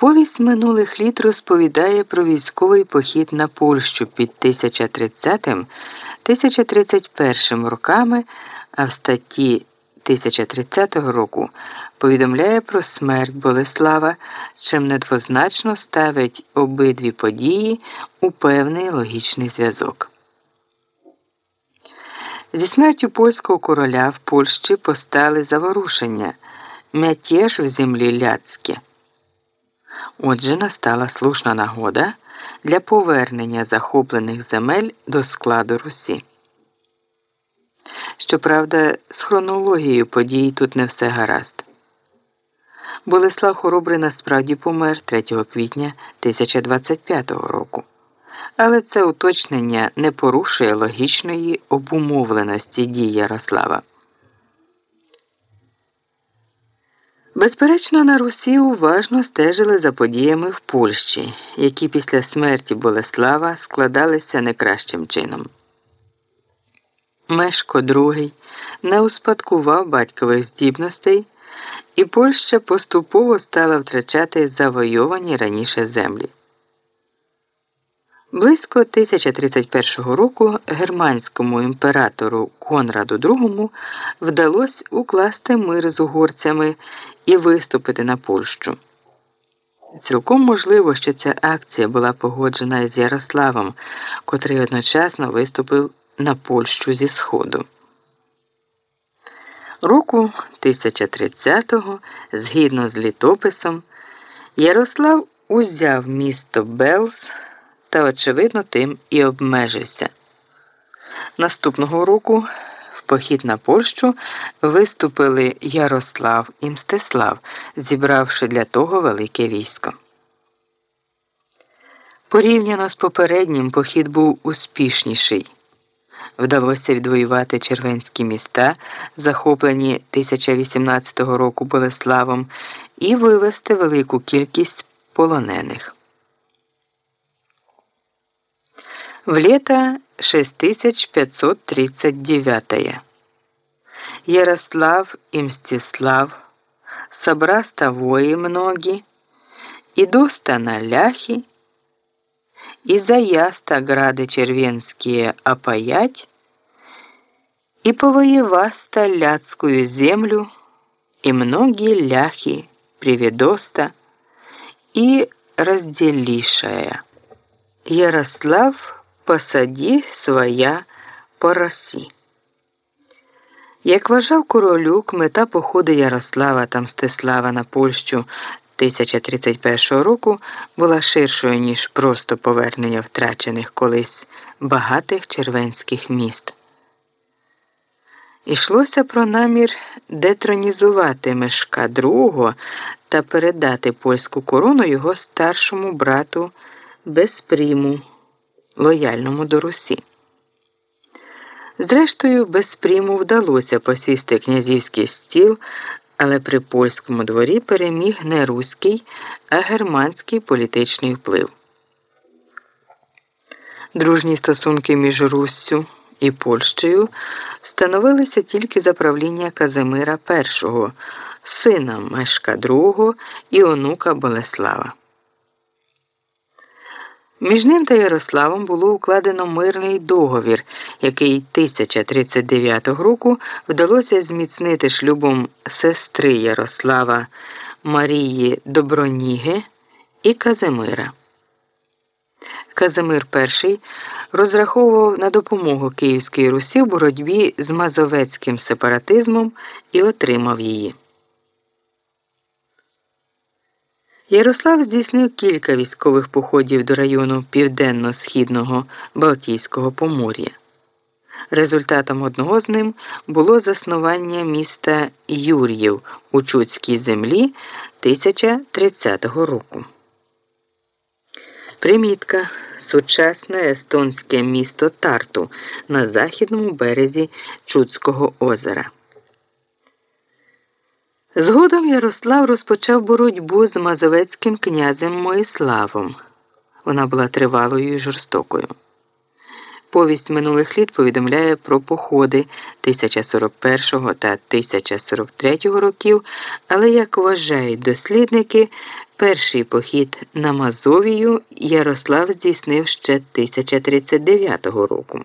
Повість минулих літ розповідає про військовий похід на Польщу під 1030-1031 роками, а в статті 1030 року повідомляє про смерть Болеслава, чим недвозначно ставить обидві події у певний логічний зв'язок. Зі смертю польського короля в Польщі постали заворушення, мятеж в землі ляцьке. Отже, настала слушна нагода для повернення захоплених земель до складу Русі. Щоправда, з хронологією подій тут не все гаразд. Болеслав Хоробрий насправді помер 3 квітня 1025 року. Але це уточнення не порушує логічної обумовленості дій Ярослава. Безперечно, на Русі уважно стежили за подіями в Польщі, які після смерті Болеслава складалися не кращим чином. Мешко II не успадкував батькових здібностей, і Польща поступово стала втрачати завойовані раніше землі. Близько 1031 року германському імператору Конраду II вдалося укласти мир з угорцями і виступити на Польщу. Цілком можливо, що ця акція була погоджена з Ярославом, котрий одночасно виступив на Польщу зі Сходу. Року 1030-го, згідно з літописом, Ярослав узяв місто Белс та, очевидно, тим і обмежився. Наступного року в похід на Польщу виступили Ярослав і Мстислав, зібравши для того велике військо. Порівняно з попереднім похід був успішніший. Вдалося відвоювати червенські міста, захоплені 1018 року Болеславом, і вивести велику кількість полонених. В лето 6539 Ярослав и Мстислав, собраста вои многі, і доста на ляхи, и заяста грады червенские опаять, и повоеваста ляцкую землю, и многие ляхи приведоста, и разделишая. Ярослав посаді своя по Росі. Як вважав королюк, мета походу Ярослава та Мстислава на Польщу 1031 року була ширшою, ніж просто повернення втрачених колись багатих червенських міст. Ішлося про намір детронізувати Мешка II та передати польську корону його старшому брату Безпріму лояльному до Русі. Зрештою, без приму вдалося посісти князівський стіл, але при польському дворі переміг не руський, а германський політичний вплив. Дружні стосунки між Руссю і Польщею встановилися тільки за правління Казимира І, сина Мешка II і онука Болеслава. Між ним та Ярославом було укладено мирний договір, який 1039 року вдалося зміцнити шлюбом сестри Ярослава Марії Доброніги і Казимира. Казимир І розраховував на допомогу Київської Русі в боротьбі з мазовецьким сепаратизмом і отримав її. Ярослав здійснив кілька військових походів до району південно-східного Балтійського помор'я. Результатом одного з ним було заснування міста Юр'їв у Чудській землі 1030 року. Примітка сучасне естонське місто Тарту на західному березі Чудського озера. Згодом Ярослав розпочав боротьбу з Мазовецьким князем Моїславом. Вона була тривалою і жорстокою. Повість минулих літ повідомляє про походи 1041 та 1043 років, але, як вважають дослідники, Перший похід на Мазовію Ярослав здійснив ще 1039 року.